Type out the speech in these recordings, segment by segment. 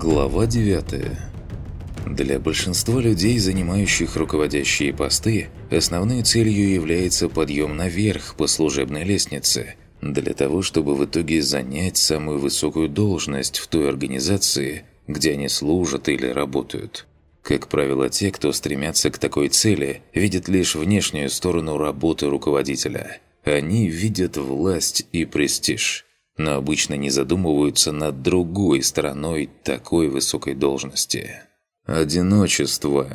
Глава 9. Для большинства людей, занимающих руководящие посты, основной целью является подъем наверх по служебной лестнице, для того, чтобы в итоге занять самую высокую должность в той организации, где они служат или работают. Как правило, те, кто стремятся к такой цели, видят лишь внешнюю сторону работы руководителя. Они видят власть и престиж – но обычно не задумываются над другой стороной такой высокой должности. Одиночество.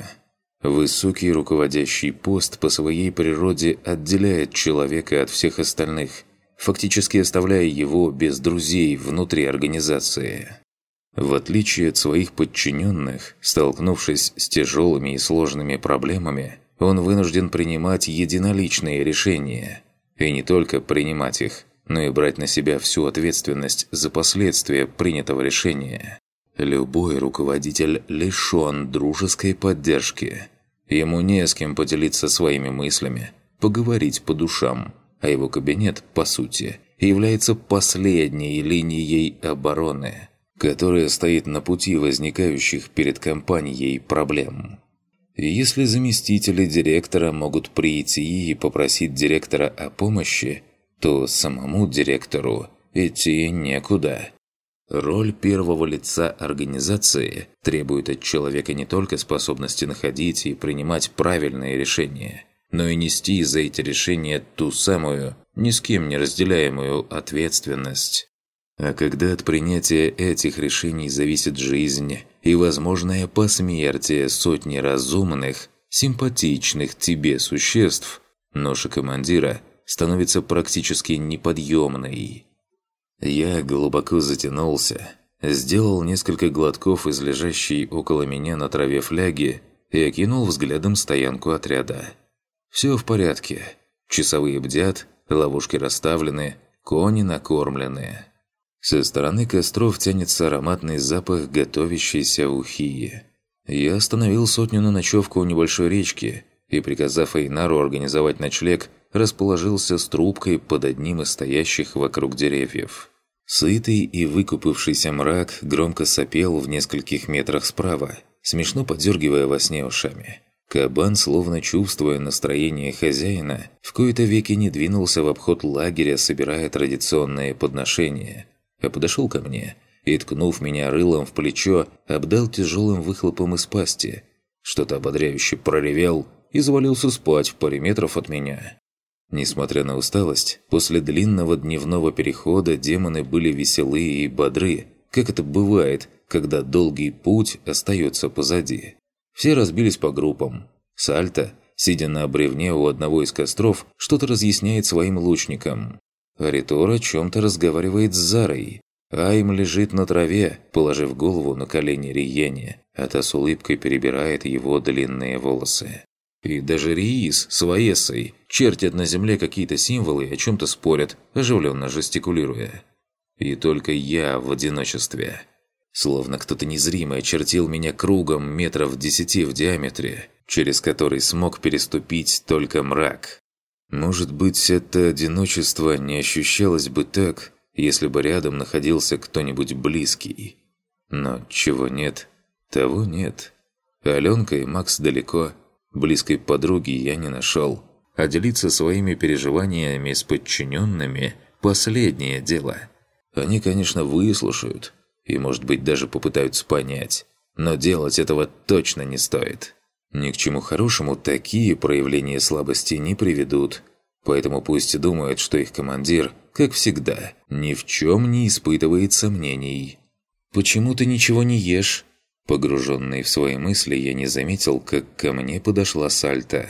Высокий руководящий пост по своей природе отделяет человека от всех остальных, фактически оставляя его без друзей внутри организации. В отличие от своих подчиненных, столкнувшись с тяжелыми и сложными проблемами, он вынужден принимать единоличные решения. И не только принимать их – но и брать на себя всю ответственность за последствия принятого решения. Любой руководитель лишён дружеской поддержки. Ему не с кем поделиться своими мыслями, поговорить по душам, а его кабинет, по сути, является последней линией обороны, которая стоит на пути возникающих перед компанией проблем. Если заместители директора могут прийти и попросить директора о помощи, то самому директору идти некуда. Роль первого лица организации требует от человека не только способности находить и принимать правильные решения, но и нести за эти решения ту самую, ни с кем не разделяемую ответственность. А когда от принятия этих решений зависит жизнь и возможное посмертие сотни разумных, симпатичных тебе существ, ноша командира – становится практически неподъемной. Я глубоко затянулся, сделал несколько глотков из лежащей около меня на траве фляги и окинул взглядом стоянку отряда. Все в порядке. Часовые бдят, ловушки расставлены, кони накормлены. Со стороны костров тянется ароматный запах готовящейся ухии. Я остановил сотню на ночевку у небольшой речки и, приказав Эйнару организовать ночлег, расположился с трубкой под одним из стоящих вокруг деревьев. Сытый и выкупившийся мрак громко сопел в нескольких метрах справа, смешно подергивая во сне ушами. Кабан, словно чувствуя настроение хозяина, в кои-то веки не двинулся в обход лагеря, собирая традиционные подношения, а подошел ко мне и, ткнув меня рылом в плечо, обдал тяжелым выхлопом из пасти. Что-то ободряюще проревел и завалился спать в паре метров от меня. Несмотря на усталость, после длинного дневного перехода демоны были веселы и бодры, как это бывает, когда долгий путь остается позади. Все разбились по группам. Сальто, сидя на бревне у одного из костров, что-то разъясняет своим лучникам. Аритор о чем-то разговаривает с Зарой. Айм лежит на траве, положив голову на колени Риене, а та с улыбкой перебирает его длинные волосы. И даже Риис с Ваесой чертят на земле какие-то символы и о чем-то спорят, оживленно жестикулируя. И только я в одиночестве. Словно кто-то незримый очертил меня кругом метров десяти в диаметре, через который смог переступить только мрак. Может быть, это одиночество не ощущалось бы так, если бы рядом находился кто-нибудь близкий. Но чего нет, того нет. Аленка и Макс далеко – Близкой подруги я не нашел. А делиться своими переживаниями с подчиненными – последнее дело. Они, конечно, выслушают и, может быть, даже попытаются понять. Но делать этого точно не стоит. Ни к чему хорошему такие проявления слабости не приведут. Поэтому пусть думают, что их командир, как всегда, ни в чем не испытывает сомнений. «Почему ты ничего не ешь?» Погруженный в свои мысли, я не заметил, как ко мне подошла Сальта.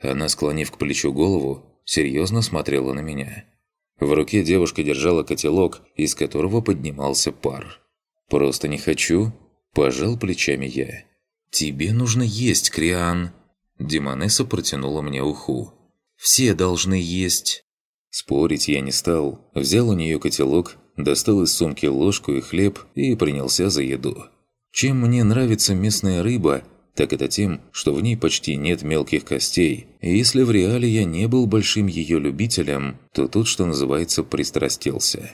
Она, склонив к плечу голову, серьезно смотрела на меня. В руке девушка держала котелок, из которого поднимался пар. «Просто не хочу», – пожал плечами я. «Тебе нужно есть, Криан!» Демонесса протянула мне уху. «Все должны есть!» Спорить я не стал. Взял у нее котелок, достал из сумки ложку и хлеб и принялся за еду. Чем мне нравится местная рыба, так это тем, что в ней почти нет мелких костей. И если в реале я не был большим ее любителем, то тут, что называется, пристрастился.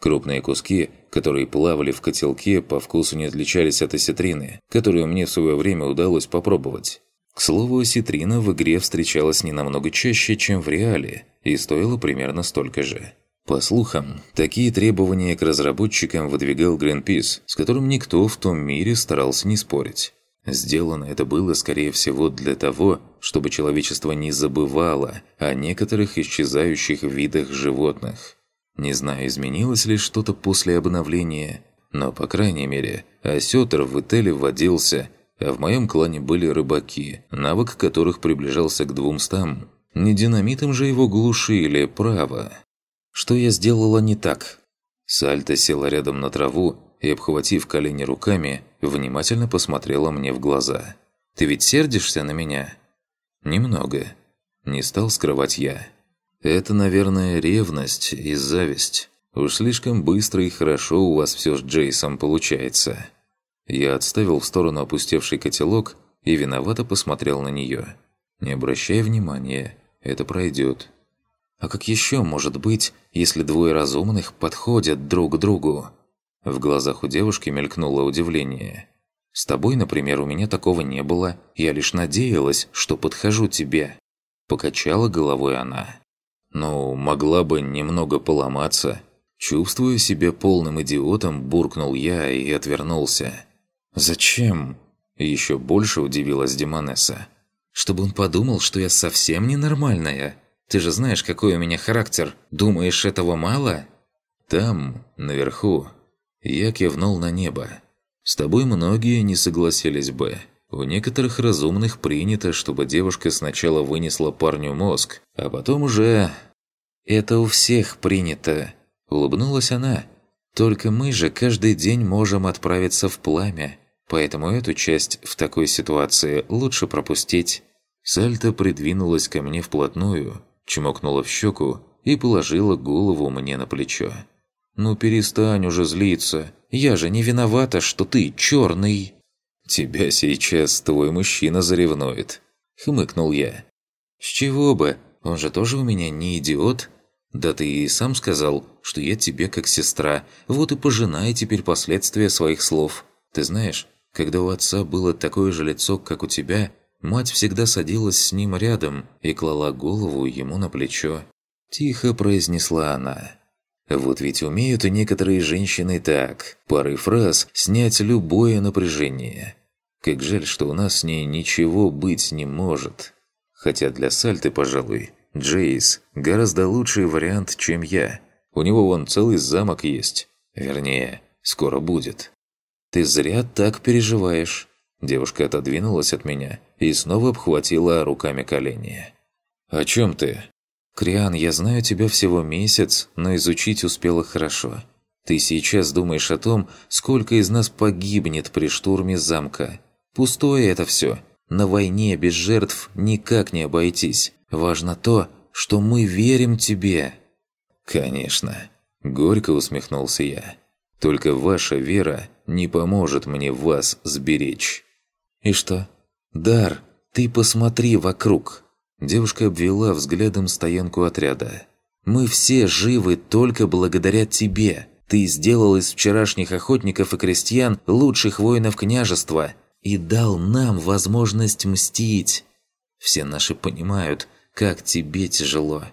Крупные куски, которые плавали в котелке, по вкусу не отличались от осетрины, которую мне в свое время удалось попробовать. К слову, осетрина в игре встречалась не намного чаще, чем в реале, и стоила примерно столько же. По слухам, такие требования к разработчикам выдвигал Greenpeace, с которым никто в том мире старался не спорить. Сделано это было, скорее всего, для того, чтобы человечество не забывало о некоторых исчезающих видах животных. Не знаю, изменилось ли что-то после обновления, но, по крайней мере, осетр в Ителе водился, а в моем клане были рыбаки, навык которых приближался к двумстам. Не динамитом же его глушили, право. Что я сделала не так? Сальта села рядом на траву и, обхватив колени руками, внимательно посмотрела мне в глаза. «Ты ведь сердишься на меня?» «Немного». Не стал скрывать я. «Это, наверное, ревность и зависть. Уж слишком быстро и хорошо у вас все с Джейсом получается». Я отставил в сторону опустевший котелок и виновато посмотрел на нее. «Не обращай внимания, это пройдет». «А как еще может быть, если двое разумных подходят друг к другу?» В глазах у девушки мелькнуло удивление. «С тобой, например, у меня такого не было. Я лишь надеялась, что подхожу тебе». Покачала головой она. «Ну, могла бы немного поломаться». Чувствуя себя полным идиотом, буркнул я и отвернулся. «Зачем?» Еще больше удивилась Демонесса. «Чтобы он подумал, что я совсем ненормальная. Ты же знаешь, какой у меня характер. Думаешь, этого мало?» «Там, наверху, я кивнул на небо. «С тобой многие не согласились бы. У некоторых разумных принято, чтобы девушка сначала вынесла парню мозг, а потом уже...» «Это у всех принято», — улыбнулась она. «Только мы же каждый день можем отправиться в пламя, поэтому эту часть в такой ситуации лучше пропустить». Сальта придвинулась ко мне вплотную, чмокнула в щеку и положила голову мне на плечо. «Ну перестань уже злиться. Я же не виновата, что ты черный». «Тебя сейчас твой мужчина заревнует», — хмыкнул я. «С чего бы? Он же тоже у меня не идиот. Да ты и сам сказал, что я тебе как сестра. Вот и пожинай теперь последствия своих слов. Ты знаешь, когда у отца было такое же лицо, как у тебя, мать всегда садилась с ним рядом и клала голову ему на плечо. Тихо произнесла она. Вот ведь умеют некоторые женщины так, пары фраз, снять любое напряжение. Как жаль, что у нас с ней ничего быть не может. Хотя для Сальты, пожалуй, Джейс гораздо лучший вариант, чем я. У него вон целый замок есть. Вернее, скоро будет. «Ты зря так переживаешь». Девушка отодвинулась от меня и снова обхватила руками колени. «О чем ты?» «Криан, я знаю тебя всего месяц, но изучить успела хорошо. Ты сейчас думаешь о том, сколько из нас погибнет при штурме замка. Пустое это все. На войне без жертв никак не обойтись. Важно то, что мы верим тебе». «Конечно», – горько усмехнулся я. «Только ваша вера не поможет мне вас сберечь». «И что? Дар, ты посмотри вокруг. Девушка обвела взглядом стоянку отряда. «Мы все живы только благодаря тебе. Ты сделал из вчерашних охотников и крестьян лучших воинов княжества и дал нам возможность мстить. Все наши понимают, как тебе тяжело.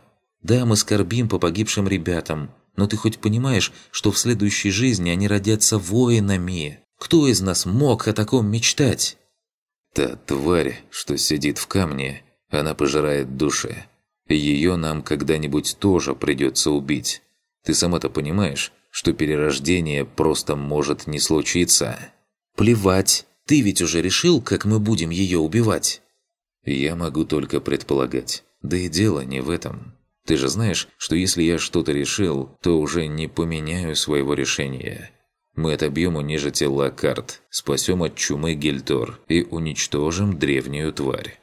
Да, мы скорбим по погибшим ребятам, но ты хоть понимаешь, что в следующей жизни они родятся воинами? Кто из нас мог о таком мечтать?» «Та тварь, что сидит в камне, она пожирает души. Ее нам когда-нибудь тоже придется убить. Ты сама-то понимаешь, что перерождение просто может не случиться? Плевать. Ты ведь уже решил, как мы будем ее убивать? Я могу только предполагать. Да и дело не в этом. Ты же знаешь, что если я что-то решил, то уже не поменяю своего решения. Мы отобьем у нежити Лакарт, спасем от чумы Гельтор и уничтожим древнюю тварь.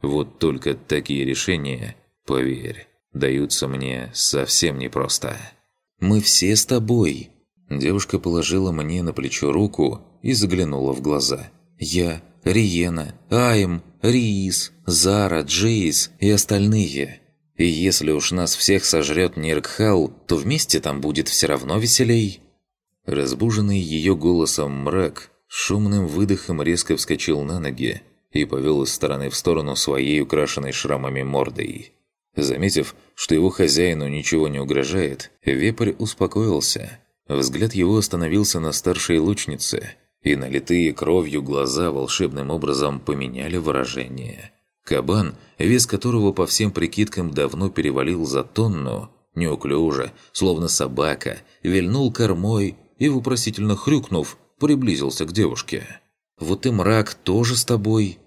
Вот только такие решения, поверь, даются мне совсем непросто. «Мы все с тобой!» Девушка положила мне на плечо руку и заглянула в глаза. «Я, Риена, Айм, Риис, Зара, Джейс и остальные. И если уж нас всех сожрет Ниркхал, то вместе там будет все равно веселей». Разбуженный ее голосом мрак шумным выдохом резко вскочил на ноги и повел из стороны в сторону своей украшенной шрамами мордой. Заметив, что его хозяину ничего не угрожает, вепрь успокоился. Взгляд его остановился на старшей лучнице, и налитые кровью глаза волшебным образом поменяли выражение. Кабан, вес которого по всем прикидкам давно перевалил за тонну, неуклюже, словно собака, вильнул кормой и, вопросительно хрюкнув, приблизился к девушке. «Вот и мрак тоже с тобой!»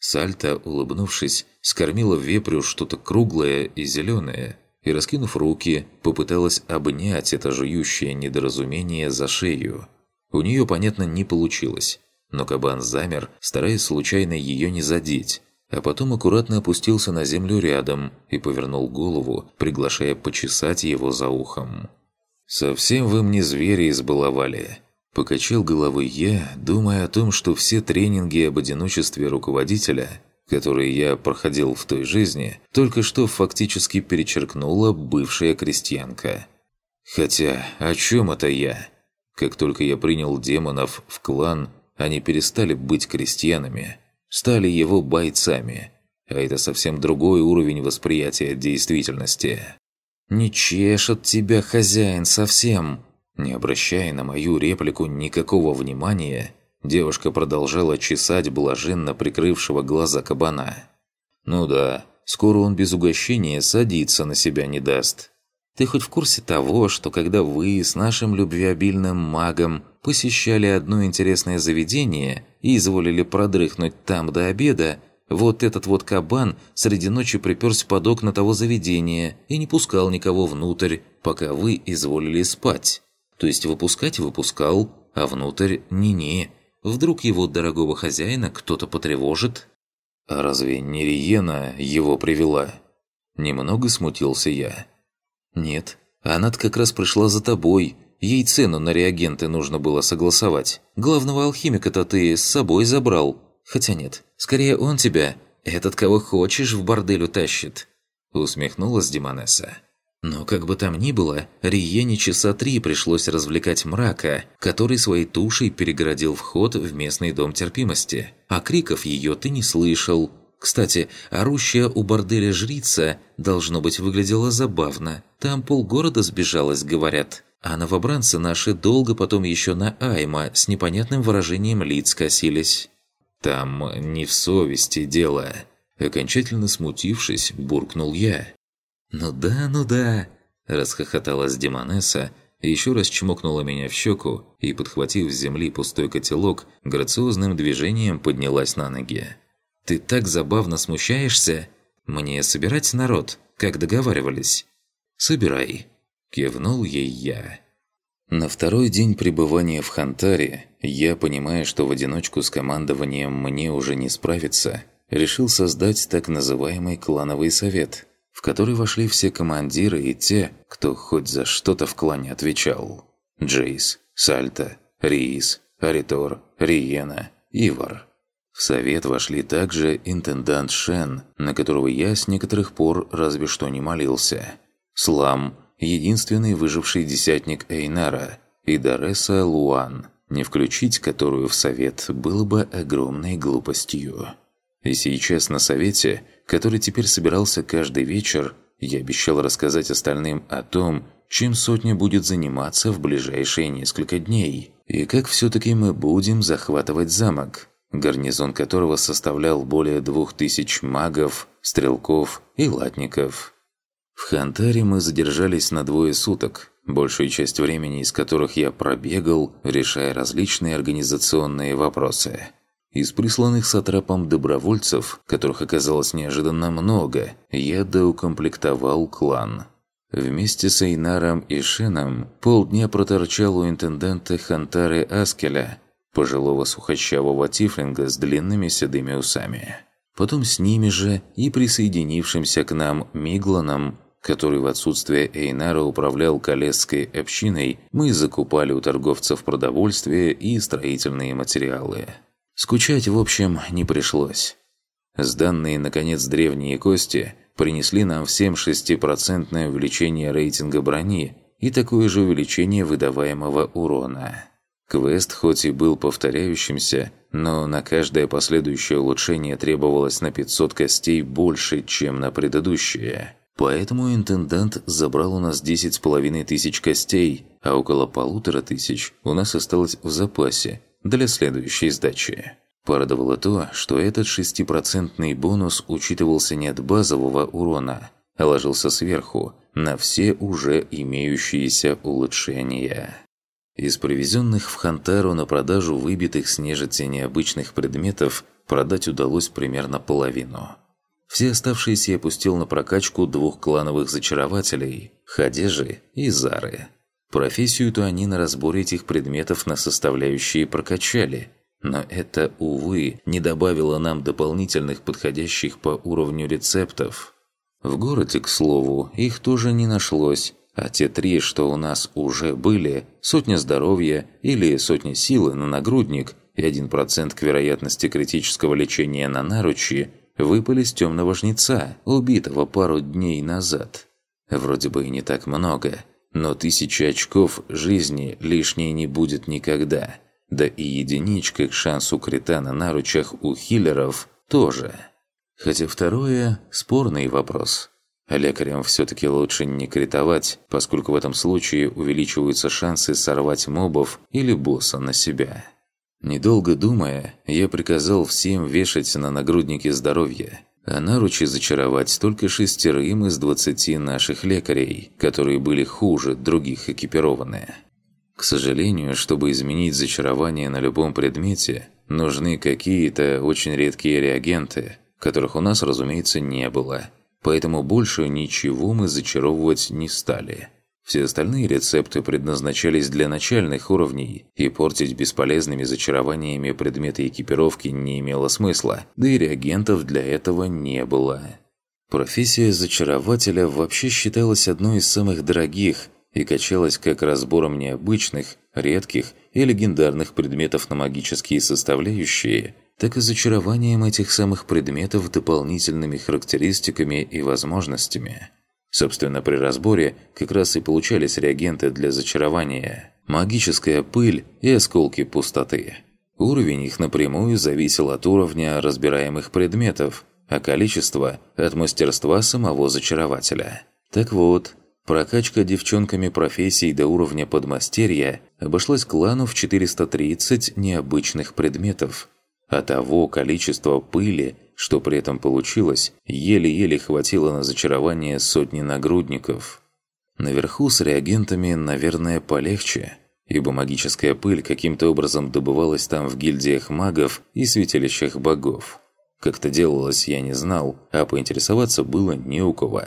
Сальта, улыбнувшись, скормила вепрю что-то круглое и зеленое, и, раскинув руки, попыталась обнять это жующее недоразумение за шею. У нее, понятно, не получилось, но кабан замер, стараясь случайно ее не задеть, а потом аккуратно опустился на землю рядом и повернул голову, приглашая почесать его за ухом. «Совсем вы мне звери избаловали!» Покачал головой я, думая о том, что все тренинги об одиночестве руководителя, которые я проходил в той жизни, только что фактически перечеркнула бывшая крестьянка. Хотя, о чем это я? Как только я принял демонов в клан, они перестали быть крестьянами, стали его бойцами. А это совсем другой уровень восприятия действительности. «Не чешет тебя хозяин совсем!» Не обращая на мою реплику никакого внимания, девушка продолжала чесать блаженно прикрывшего глаза кабана. «Ну да, скоро он без угощения садиться на себя не даст. Ты хоть в курсе того, что когда вы с нашим любвеобильным магом посещали одно интересное заведение и изволили продрыхнуть там до обеда, вот этот вот кабан среди ночи приперся под окна того заведения и не пускал никого внутрь, пока вы изволили спать. То есть выпускать выпускал, а внутрь не-не. Вдруг его дорогого хозяина кто-то потревожит? А разве не Риена его привела? Немного смутился я. Нет, она как раз пришла за тобой. Ей цену на реагенты нужно было согласовать. Главного алхимика-то ты с собой забрал. Хотя нет, скорее он тебя, этот кого хочешь, в бордель утащит». Усмехнулась Димонесса. Но как бы там ни было, Риене часа три пришлось развлекать мрака, который своей тушей перегородил вход в местный дом терпимости. А криков ее ты не слышал. Кстати, орущая у борделя жрица, должно быть, выглядела забавно. Там полгорода сбежалось, говорят. А новобранцы наши долго потом еще на Айма с непонятным выражением лиц косились. Там не в совести дело. Окончательно смутившись, буркнул я. «Ну да, ну да!» – расхохоталась Демонесса, еще раз чмокнула меня в щеку и, подхватив с земли пустой котелок, грациозным движением поднялась на ноги. «Ты так забавно смущаешься! Мне собирать народ, как договаривались?» «Собирай!» – кивнул ей я. На второй день пребывания в Хантаре, я, понимая, что в одиночку с командованием мне уже не справиться, решил создать так называемый клановый совет, в который вошли все командиры и те, кто хоть за что-то в клане отвечал. Джейс, Сальта, Риис, Аритор, Риена, Ивар. В совет вошли также интендант Шен, на которого я с некоторых пор разве что не молился, Слам – единственный выживший десятник Эйнара, и Дареса Луан, не включить которую в совет было бы огромной глупостью. И сейчас на совете, который теперь собирался каждый вечер, я обещал рассказать остальным о том, чем сотня будет заниматься в ближайшие несколько дней, и как все-таки мы будем захватывать замок, гарнизон которого составлял более двух тысяч магов, стрелков и латников. В Хантаре мы задержались на двое суток, большую часть времени из которых я пробегал, решая различные организационные вопросы. Из присланных сатрапом добровольцев, которых оказалось неожиданно много, я доукомплектовал клан. Вместе с Эйнаром и Шеном полдня проторчал у интенданта Хантары Аскеля, пожилого сухощавого тифлинга с длинными седыми усами. Потом с ними же и присоединившимся к нам Мигланом который в отсутствие Эйнара управлял Колесской общиной, мы закупали у торговцев продовольствие и строительные материалы. Скучать, в общем, не пришлось. Сданные, наконец, древние кости принесли нам всем 6% увеличение рейтинга брони и такое же увеличение выдаваемого урона. Квест хоть и был повторяющимся, но на каждое последующее улучшение требовалось на 500 костей больше, чем на предыдущее. Поэтому интендант забрал у нас 10 с половиной тысяч костей, а около полутора тысяч у нас осталось в запасе для следующей сдачи. Порадовало то, что этот шестипроцентный бонус учитывался не от базового урона, а ложился сверху, на все уже имеющиеся улучшения. Из привезенных в Хантару на продажу выбитых с нежити необычных предметов продать удалось примерно половину. Все оставшиеся я пустил на прокачку двух клановых зачарователей – Хадежи и Зары. Профессию-то они на разборе этих предметов на составляющие прокачали – но это, увы, не добавило нам дополнительных подходящих по уровню рецептов. В городе, к слову, их тоже не нашлось, а те три, что у нас уже были, сотня здоровья или сотня силы на нагрудник и 1% к вероятности критического лечения на наручи, выпали с темного жнеца, убитого пару дней назад. Вроде бы и не так много, но тысячи очков жизни лишней не будет никогда – да и единичка к шансу крита на наручах у хиллеров тоже. Хотя второе – спорный вопрос. Лекарям все-таки лучше не критовать, поскольку в этом случае увеличиваются шансы сорвать мобов или босса на себя. Недолго думая, я приказал всем вешать на нагрудники здоровья, а наручи зачаровать только шестерым из двадцати наших лекарей, которые были хуже других экипированные. К сожалению, чтобы изменить зачарование на любом предмете, нужны какие-то очень редкие реагенты, которых у нас, разумеется, не было. Поэтому больше ничего мы зачаровывать не стали. Все остальные рецепты предназначались для начальных уровней, и портить бесполезными зачарованиями предметы экипировки не имело смысла, да и реагентов для этого не было. Профессия зачарователя вообще считалась одной из самых дорогих – и качалась как разбором необычных, редких и легендарных предметов на магические составляющие, так и зачарованием этих самых предметов дополнительными характеристиками и возможностями. Собственно, при разборе как раз и получались реагенты для зачарования. Магическая пыль и осколки пустоты. Уровень их напрямую зависел от уровня разбираемых предметов, а количество – от мастерства самого зачарователя. Так вот, Прокачка девчонками профессий до уровня подмастерья обошлась клану в 430 необычных предметов. А того количества пыли, что при этом получилось, еле-еле хватило на зачарование сотни нагрудников. Наверху с реагентами, наверное, полегче, ибо магическая пыль каким-то образом добывалась там в гильдиях магов и святилищах богов. Как это делалось, я не знал, а поинтересоваться было не у кого.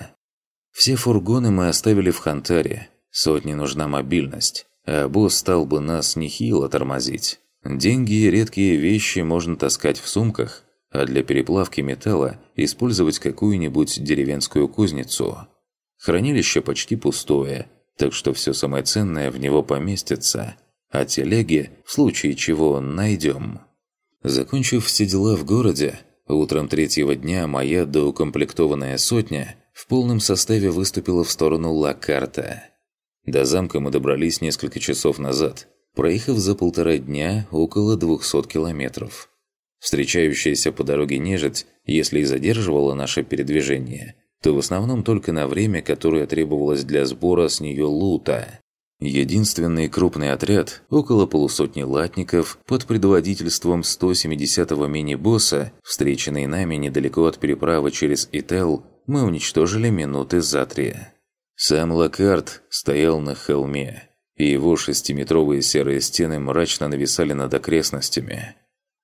Все фургоны мы оставили в Хантаре. Сотне нужна мобильность, а босс стал бы нас нехило тормозить. Деньги и редкие вещи можно таскать в сумках, а для переплавки металла использовать какую-нибудь деревенскую кузницу. Хранилище почти пустое, так что все самое ценное в него поместится, а телеги, в случае чего, найдем. Закончив все дела в городе, утром третьего дня моя доукомплектованная сотня – в полном составе выступила в сторону Ла-Карта. До замка мы добрались несколько часов назад, проехав за полтора дня около 200 километров. Встречающаяся по дороге нежить, если и задерживала наше передвижение, то в основном только на время, которое требовалось для сбора с нее лута. Единственный крупный отряд, около полусотни латников, под предводительством 170-го мини-босса, встреченный нами недалеко от переправы через Ител, мы уничтожили минуты за три. Сам Лакарт стоял на холме, и его шестиметровые серые стены мрачно нависали над окрестностями.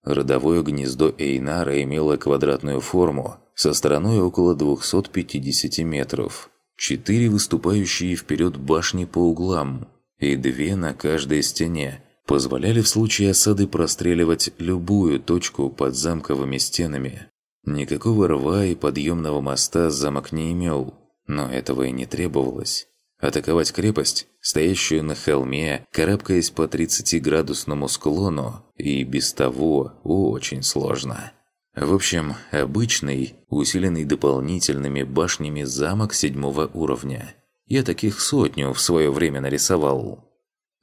Родовое гнездо Эйнара имело квадратную форму со стороной около 250 метров, четыре выступающие вперед башни по углам и две на каждой стене позволяли в случае осады простреливать любую точку под замковыми стенами. Никакого рва и подъемного моста замок не имел, но этого и не требовалось. Атаковать крепость, стоящую на холме, карабкаясь по 30-градусному склону, и без того очень сложно. В общем, обычный, усиленный дополнительными башнями замок седьмого уровня. Я таких сотню в свое время нарисовал.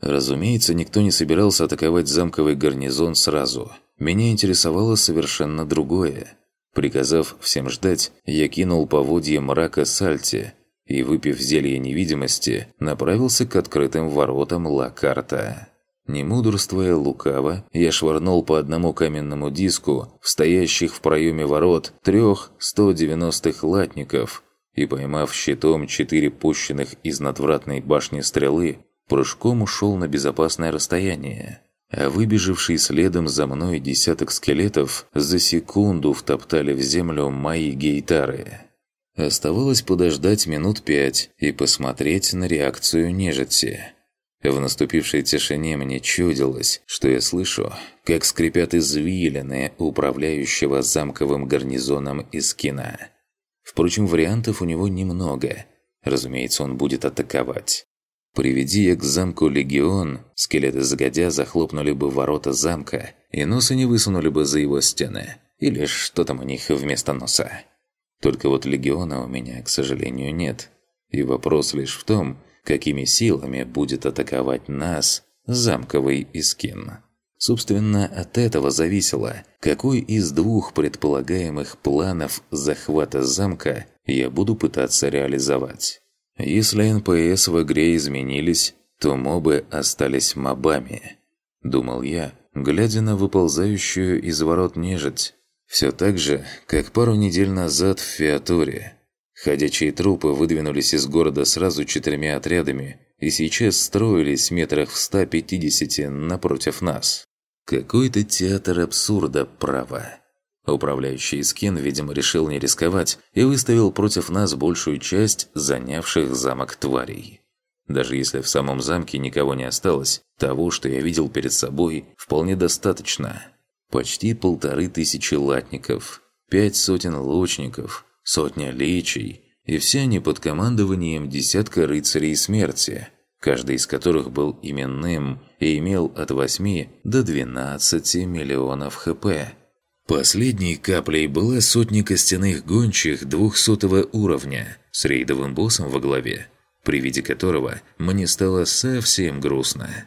Разумеется, никто не собирался атаковать замковый гарнизон сразу. Меня интересовало совершенно другое. Приказав всем ждать, я кинул поводье мрака Сальти и, выпив зелье невидимости, направился к открытым воротам Лакарта. Не мудрствуя лукаво, я швырнул по одному каменному диску в стоящих в проеме ворот трех 190-х латников и, поймав щитом четыре пущенных из надвратной башни стрелы, прыжком ушел на безопасное расстояние. А выбежавший следом за мной десяток скелетов за секунду втоптали в землю мои гейтары. Оставалось подождать минут пять и посмотреть на реакцию нежити. В наступившей тишине мне чудилось, что я слышу, как скрипят извилины управляющего замковым гарнизоном из кино. Впрочем, вариантов у него немного. Разумеется, он будет атаковать. Приведи я к замку легион, скелеты загодя захлопнули бы ворота замка и носа не высунули бы за его стены. Или что там у них вместо носа. Только вот легиона у меня, к сожалению, нет. И вопрос лишь в том, какими силами будет атаковать нас замковый Искин. Собственно, от этого зависело, какой из двух предполагаемых планов захвата замка я буду пытаться реализовать. Если НПС в игре изменились, то мобы остались мобами. Думал я, глядя на выползающую из ворот нежить. Все так же, как пару недель назад в Феатуре. Ходячие трупы выдвинулись из города сразу четырьмя отрядами и сейчас строились метрах в 150 напротив нас. Какой-то театр абсурда, право. Управляющий Скин, видимо, решил не рисковать и выставил против нас большую часть занявших замок тварей. Даже если в самом замке никого не осталось, того, что я видел перед собой, вполне достаточно. Почти полторы тысячи латников, пять сотен лучников, сотня личей, и все они под командованием десятка рыцарей смерти, каждый из которых был именным и имел от 8 до 12 миллионов хп. Последней каплей была сотня костяных гончих 200 уровня с рейдовым боссом во главе, при виде которого мне стало совсем грустно.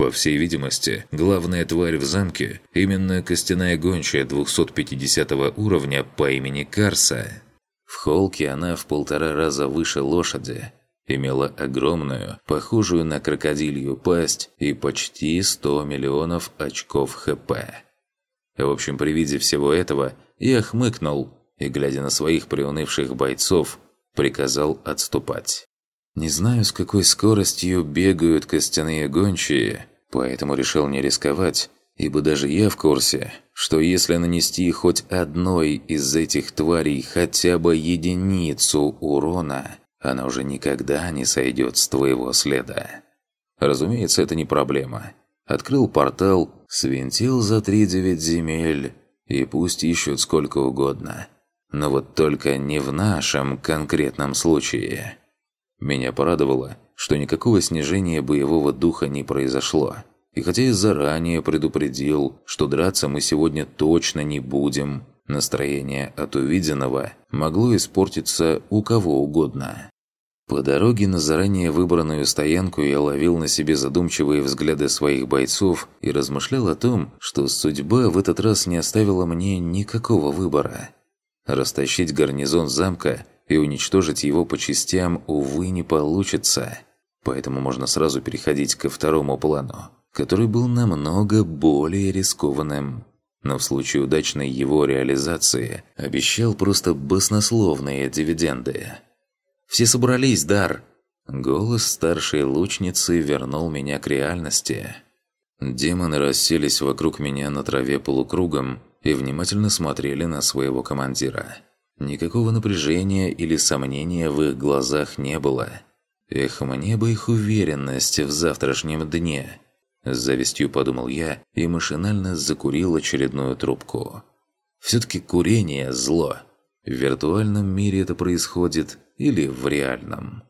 По всей видимости, главная тварь в замке – именно костяная гончая 250 уровня по имени Карса. В холке она в полтора раза выше лошади, имела огромную, похожую на крокодилью пасть и почти 100 миллионов очков ХП. В общем, при виде всего этого, я хмыкнул и, глядя на своих приунывших бойцов, приказал отступать. Не знаю, с какой скоростью бегают костяные гончие, Поэтому решил не рисковать, ибо даже я в курсе, что если нанести хоть одной из этих тварей хотя бы единицу урона, она уже никогда не сойдет с твоего следа. Разумеется, это не проблема. Открыл портал, свинтил за три девять земель, и пусть ищут сколько угодно. Но вот только не в нашем конкретном случае. Меня порадовало, что никакого снижения боевого духа не произошло. И хотя я заранее предупредил, что драться мы сегодня точно не будем, настроение от увиденного могло испортиться у кого угодно. По дороге на заранее выбранную стоянку я ловил на себе задумчивые взгляды своих бойцов и размышлял о том, что судьба в этот раз не оставила мне никакого выбора. Растащить гарнизон замка и уничтожить его по частям, увы, не получится – Поэтому можно сразу переходить ко второму плану, который был намного более рискованным. Но в случае удачной его реализации обещал просто баснословные дивиденды. «Все собрались, Дар!» Голос старшей лучницы вернул меня к реальности. Демоны расселись вокруг меня на траве полукругом и внимательно смотрели на своего командира. Никакого напряжения или сомнения в их глазах не было – Эх, мне бы их уверенность в завтрашнем дне. С завистью подумал я и машинально закурил очередную трубку. Все-таки курение – зло. В виртуальном мире это происходит или в реальном?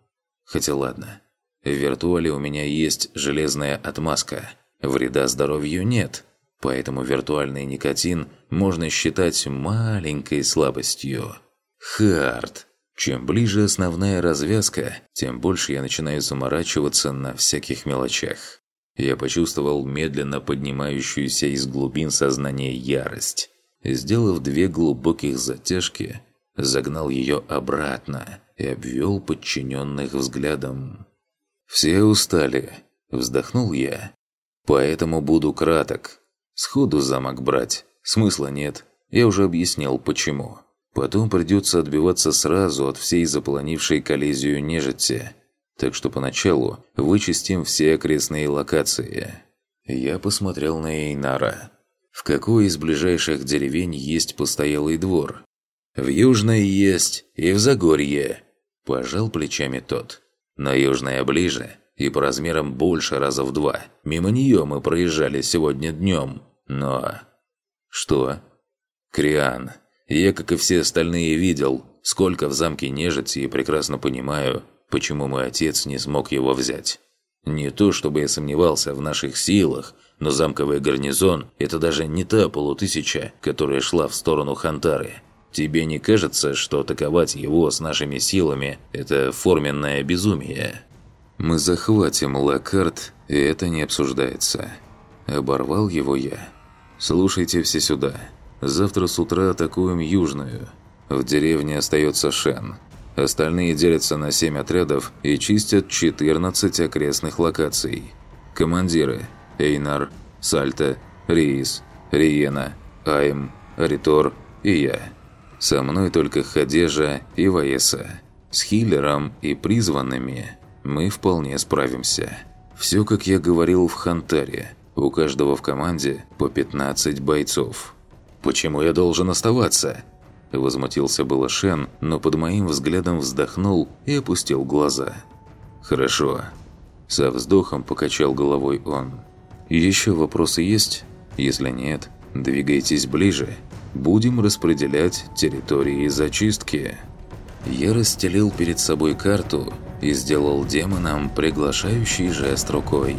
Хотя ладно. В виртуале у меня есть железная отмазка. Вреда здоровью нет. Поэтому виртуальный никотин можно считать маленькой слабостью. Хард. Чем ближе основная развязка, тем больше я начинаю заморачиваться на всяких мелочах. Я почувствовал медленно поднимающуюся из глубин сознания ярость. Сделав две глубоких затяжки, загнал ее обратно и обвел подчиненных взглядом. «Все устали», – вздохнул я. «Поэтому буду краток. Сходу замок брать. Смысла нет. Я уже объяснил, почему. Потом придется отбиваться сразу от всей заполонившей коллизию нежити. Так что поначалу вычистим все окрестные локации». Я посмотрел на Эйнара. В какой из ближайших деревень есть постоялый двор? В Южной есть и в Загорье. Пожал плечами тот. Но Южная ближе и по размерам больше раза в два. Мимо нее мы проезжали сегодня днем. Но... Что? Криан. Я, как и все остальные, видел, сколько в замке нежити и прекрасно понимаю, почему мой отец не смог его взять. Не то, чтобы я сомневался в наших силах, но замковый гарнизон – это даже не та полутысяча, которая шла в сторону Хантары. Тебе не кажется, что атаковать его с нашими силами – это форменное безумие? Мы захватим Лакарт, и это не обсуждается. Оборвал его я. Слушайте все сюда. Завтра с утра атакуем Южную. В деревне остается Шен. Остальные делятся на 7 отрядов и чистят 14 окрестных локаций. Командиры – Эйнар, Сальта, Риис, Риена, Айм, Ритор и я. Со мной только Хадежа и Ваеса. С Хиллером и призванными мы вполне справимся. Все, как я говорил в Хантаре. У каждого в команде по 15 бойцов. «Почему я должен оставаться?» Возмутился было Шен, но под моим взглядом вздохнул и опустил глаза. «Хорошо». Со вздохом покачал головой он. Еще вопросы есть? Если нет, двигайтесь ближе. Будем распределять территории зачистки. Я расстелил перед собой карту и сделал демонам приглашающий жест рукой.